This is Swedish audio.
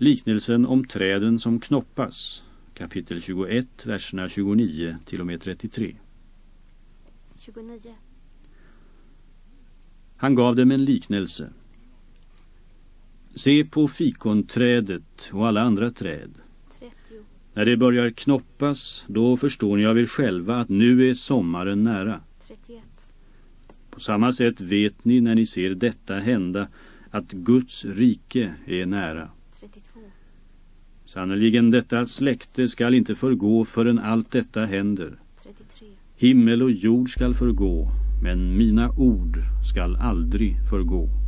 Liknelsen om träden som knoppas, kapitel 21, verserna 29 till och med 33. 29. Han gav dem en liknelse. Se på fikonträdet och alla andra träd. 30. När det börjar knoppas, då förstår ni av er själva att nu är sommaren nära. 31. På samma sätt vet ni när ni ser detta hända att Guds rike är nära. 32. Sannoliken detta släkte skall inte förgå förrän allt detta händer. 33. Himmel och jord skall förgå, men mina ord skall aldrig förgå.